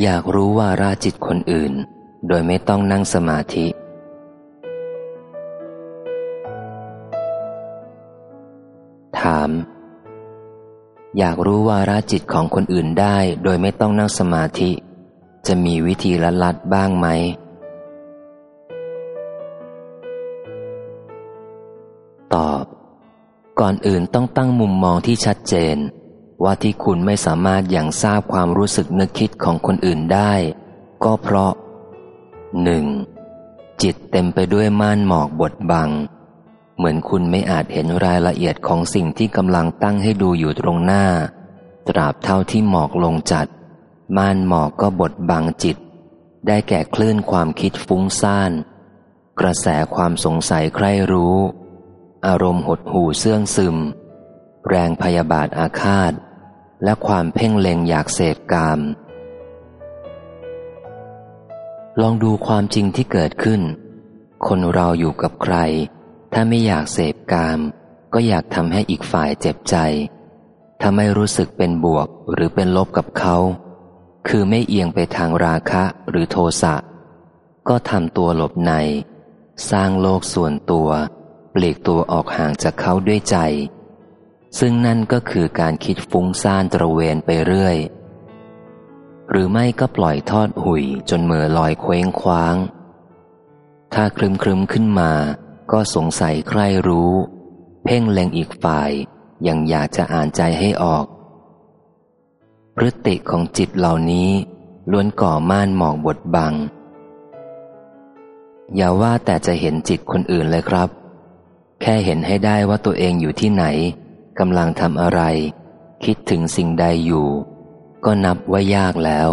อยากรู้ว่าราจิตคนอื่น โดยไม่ต้องนั่งสมาธิ ถาม อยากรู้ว่าราจิตของคนอื่นได้โดยไม่ต้องนั่งสมาธิ จะมีวิธีลัดลัดบ้างไหม ตอบ ก่อนอื่นต้องตั้งมุมมองที่ชัดเจน ว่าที่คุณไม่สามารถอย่างทราบความรู้สึกนึกคิดของคนอื่นได้ ก็เพราะหนึ่งจิตเต็มไปด้วยม่านหมอกบดบัง เหมือนคุณไม่อาจเห็นรายละเอียดของสิ่งที่กำลังตั้งให้ดูอยู่ตรงหน้า ตราบเท่าที่หมอกลงจัด ม่านหมอกก็บดบังจิต ได้แก่คลื่นความคิดฟุ้งซ่าน กระแสความสงสัยใคร่รู้ อารมณ์หดหู่เสื่องซึม แรงพยาบาทอาฆาต และความเพ่งเล็งอยากเสพกาม ลองดูความจริงที่เกิดขึ้น คนเราอยู่กับใคร ถ้าไม่อยากเสพกาม ก็อยากทำให้อีกฝ่ายเจ็บใจ ถ้าไม่รู้สึกเป็นบวกหรือเป็นลบกับเขา คือไม่เอียงไปทางราคะหรือโทสะ ก็ทำตัวหลบใน สร้างโลกส่วนตัว ปลีกตัวออกห่างจากเขาด้วยใจ ซึ่งนั่นก็คือการคิดฟุ้งซ่านตระเวนไปเรื่อย หรือไม่ก็ปล่อยทอดหุยจนเมื่อลอยเคว้งคว้าง ถ้าคลึมคลึมขึ้นมา ก็สงสัยใครรู้ เพ่งเล็งอีกฝ่ายยังอยากจะอ่านใจให้ออก พฤติของจิตเหล่านี้ล้วนก่อม่านหมอกบดบัง อย่าว่าแต่จะเห็นจิตคนอื่นเลยครับ แค่เห็นให้ได้ว่าตัวเองอยู่ที่ไหน กำลังทำอะไร คิดถึงสิ่งใดอยู่ ก็นับว่ายากแล้ว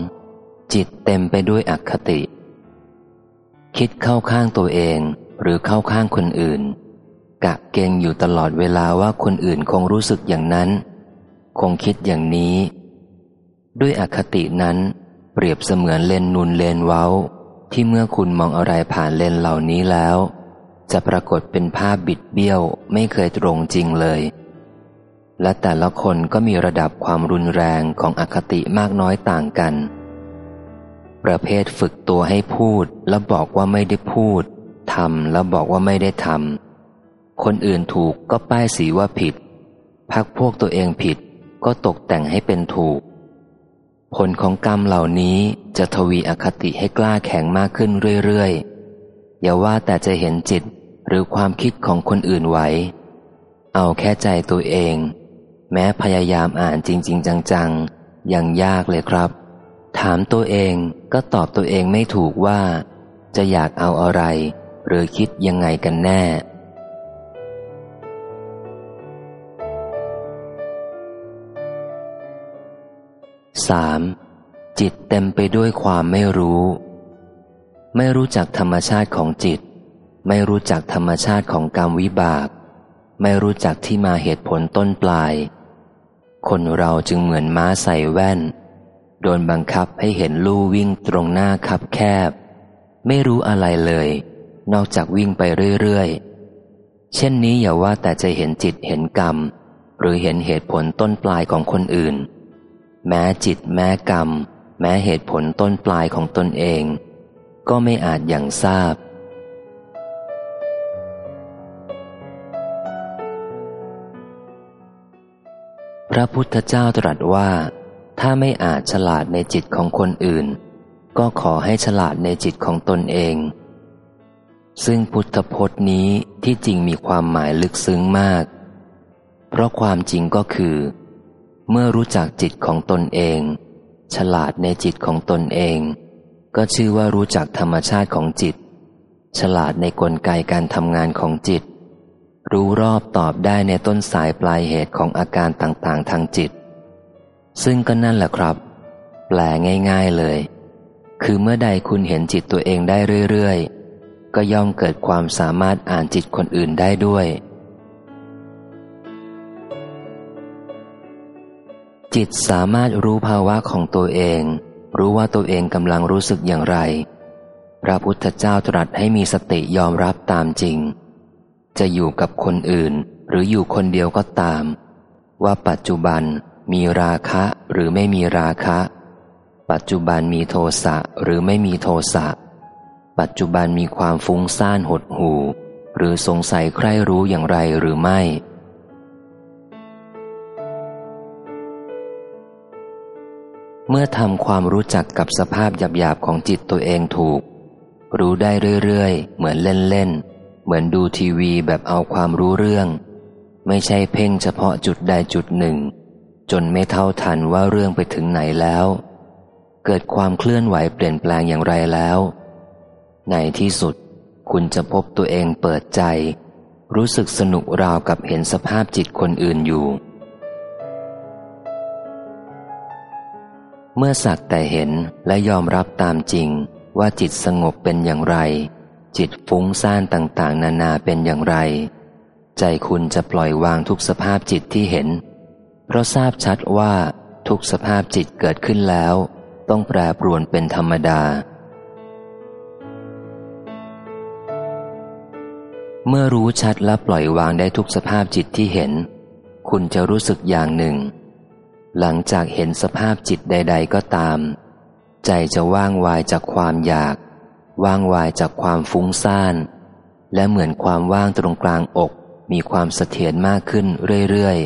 2. จิตเต็มไปด้วยอคติ คิดเข้าข้างตัวเองหรือเข้าข้างคนอื่น กะเกงอยู่ตลอดเวลาว่าคนอื่นคงรู้สึกอย่างนั้น คงคิดอย่างนี้ ด้วยอคตินั้น เปรียบเสมือนเลนนุนเลนเว้า ที่เมื่อคุณมองอะไรผ่านเลนเหล่านี้แล้ว จะปรากฏเป็นภาพบิดเบี้ยวไม่เคยตรงจริงเลย และแต่ละคนก็มีระดับความรุนแรงของอคติมากน้อยต่างกัน ประเภทฝึกตัวให้พูดแล้วบอกว่าไม่ได้พูดทำแล้วบอกว่าไม่ได้ทำคนอื่นถูกก็ป้ายสีว่าผิดพักพวกตัวเองผิดก็ตกแต่งให้เป็นถูก ผลของกรรมเหล่านี้จะทวีอคติให้กล้าแข็งมากขึ้นเรื่อยๆ อย่าว่าแต่จะเห็นจิตหรือความคิดของคนอื่นไหว เอาแค่ใจตัวเอง แม้พยายามอ่านจริง ๆ จังๆ ยังยากเลยครับ ถามตัวเองก็ตอบตัวเองไม่ถูกว่า จะอยากเอาอะไร หรือคิดยังไงกันแน่ 3. จิตเต็มไปด้วยความไม่รู้ ไม่รู้จักธรรมชาติของจิต ไม่รู้จักธรรมชาติของกรรมวิบาก ไม่รู้จักที่มาเหตุผลต้นปลาย คนเราจึงเหมือนม้าใส่แว่น โดนบังคับให้เห็นลู่วิ่งตรงหน้าคับแคบ ไม่รู้อะไรเลย นอกจากวิ่งไปเรื่อยๆ เช่นนี้อย่าว่าแต่จะเห็นจิตเห็นกรรม หรือเห็นเหตุผลต้นปลายของคนอื่น แม้จิตแม้กรรม แม้เหตุผลต้นปลายของตนเอง ก็ไม่อาจอย่างทราบ พระพุทธเจ้าตรัสว่า ถ้าไม่อาจฉลาดในจิตของคนอื่น ก็ขอให้ฉลาดในจิตของตนเอง ซึ่งพุทธพจน์นี้ที่จริงมีความหมายลึกซึ้งมาก เพราะความจริงก็คือ เมื่อรู้จักจิตของตนเอง ฉลาดในจิตของตนเอง ก็ชื่อว่ารู้จักธรรมชาติของจิต ฉลาดในกลไกการทำงานของจิต รู้รอบตอบได้ในต้นสายปลายเหตุของอาการต่างๆ ทางจิต ซึ่งก็นั่นแหละครับ แปลง่าย ๆเลย คือเมื่อใดคุณเห็นจิตตัวเองได้เรื่อยๆ ก็ย่อมเกิดความสามารถอ่านจิตคนอื่นได้ด้วย จิตสามารถรู้ภาวะของตัวเอง รู้ว่าตัวเองกำลังรู้สึกอย่างไร พระพุทธเจ้าตรัสให้มีสติยอมรับตามจริง จะอยู่กับคนอื่น หรืออยู่คนเดียวก็ตาม ว่าปัจจุบันมีราคะหรือไม่มีราคะ ปัจจุบันมีโทสะหรือไม่มีโทสะ ปัจจุบันมีความฟุ้งซ่านหดหูหรือสงสัยใครรู้อย่างไรหรือไม่ เมื่อทำความรู้จักกับสภาพหยาบๆของจิตตัวเองถูก รู้ได้เรื่อยๆ เหมือนเล่นๆ เหมือนดูทีวีแบบเอาความรู้เรื่อง ไม่ใช่เพ่งเฉพาะจุดใดจุดหนึ่ง จนไม่เท่าทันว่าเรื่องไปถึงไหนแล้ว เกิดความเคลื่อนไหวเปลี่ยนแปลงอย่างไรแล้ว ในที่สุด คุณจะพบตัวเองเปิดใจ รู้สึกสนุกราวกับเห็นสภาพจิตคนอื่นอยู่ เมื่อสักแต่เห็นและยอมรับตามจริงว่าจิตสงบเป็นอย่างไร จิตฟุ้งซ่านต่างๆ นานาเป็นอย่างไร ใจคุณจะปล่อยวางทุกสภาพจิตที่เห็น เพราะทราบชัดว่าทุกสภาพจิตเกิดขึ้นแล้ว ต้องแปรปรวนเป็นธรรมดา เมื่อรู้ชัดและปล่อยวางได้ทุกสภาพจิตที่เห็น คุณจะรู้สึกอย่างหนึ่ง หลังจากเห็นสภาพจิตใด ๆ ก็ตาม ใจจะว่างวายจากความอยาก ว่างวายจากความฟุ้งซ่าน และเหมือนความว่างตรงกลางอก มีความเสถียรมากขึ้นเรื่อย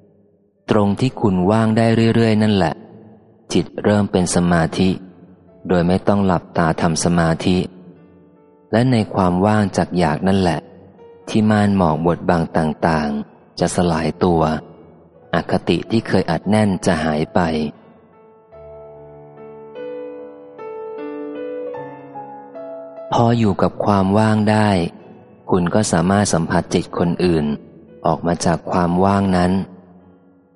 ๆ ตรงที่คุณว่างได้เรื่อย ๆ นั่นแหละ จิตเริ่มเป็นสมาธิ โดยไม่ต้องหลับตาทำสมาธิ และในความว่างจากอยากนั่นแหละ ที่ม่านหมอกบทบางต่างๆ จะสลายตัว อคติที่เคยอัดแน่นจะหายไป พออยู่กับความว่างได้ คุณก็สามารถสัมผัสจิตคนอื่น ออกมาจากความว่างนั้น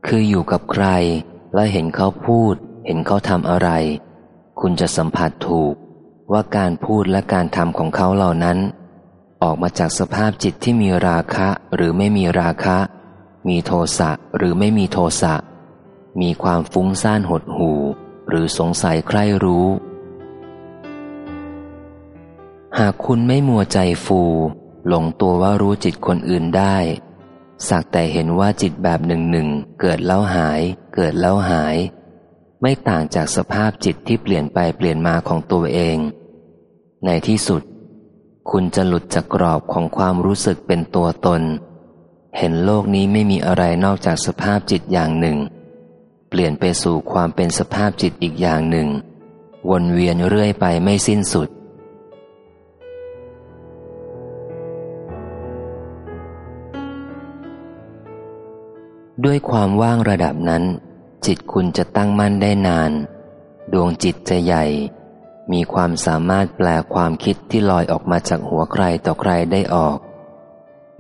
คืออยู่กับใคร แล้วเห็นเขาพูด เห็นเขาทำอะไร คุณจะสัมผัสถูกว่าการพูดและการทำของเขาเหล่านั้น ออกมาจากสภาพจิตที่มีราคะหรือไม่มีราคะ มีโทสะหรือไม่มีโทสะ มีความฟุ้งซ่านหดหูหรือสงสัยใคร่รู้ หากคุณไม่มัวใจฟูหลงตัวว่ารู้จิตคนอื่นได้ สักแต่เห็นว่าจิตแบบหนึ่งหนึ่งเกิดแล้วหาย เกิดแล้วหาย ไม่ต่างจากสภาพจิตที่เปลี่ยนไปเปลี่ยนมาของตัวเอง ในที่สุด คุณจะหลุดจากกรอบของความรู้สึกเป็นตัวตน เห็นโลกนี้ไม่มีอะไรนอกจากสภาพจิตอย่างหนึ่ง เปลี่ยนไปสู่ความเป็นสภาพจิตอีกอย่างหนึ่ง วนเวียนเรื่อยไปไม่สิ้นสุด ด้วยความว่างระดับนั้น จิตคุณจะตั้งมั่นได้นาน ดวงจิตจะใหญ่ มีความสามารถแปลความคิดที่ลอยออกมาจากหัวใครต่อใครได้ออก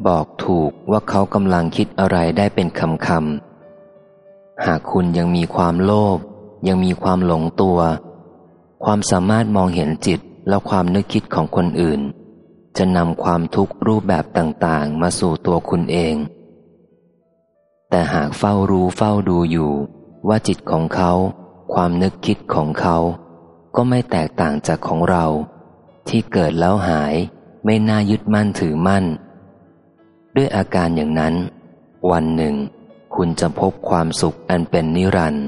บอกถูกว่าเขากำลังคิดอะไรได้เป็นคำคำหากคุณยังมีความโลภยังมีความหลงตัว ความสามารถมองเห็นจิตและความนึกคิดของคนอื่น จะนำความทุกข์รูปแบบต่างๆ มาสู่ตัวคุณเอง แต่หากเฝ้ารู้เฝ้าดูอยู่ ว่าจิตของเขา ความนึกคิดของเขา ก็ไม่แตกต่างจากของเรา ที่เกิดแล้วหายไม่น่ายึดมั่นถือมั่น ด้วยอาการอย่างนั้น วันหนึ่ง คุณจะพบความสุขอันเป็นนิรันดร์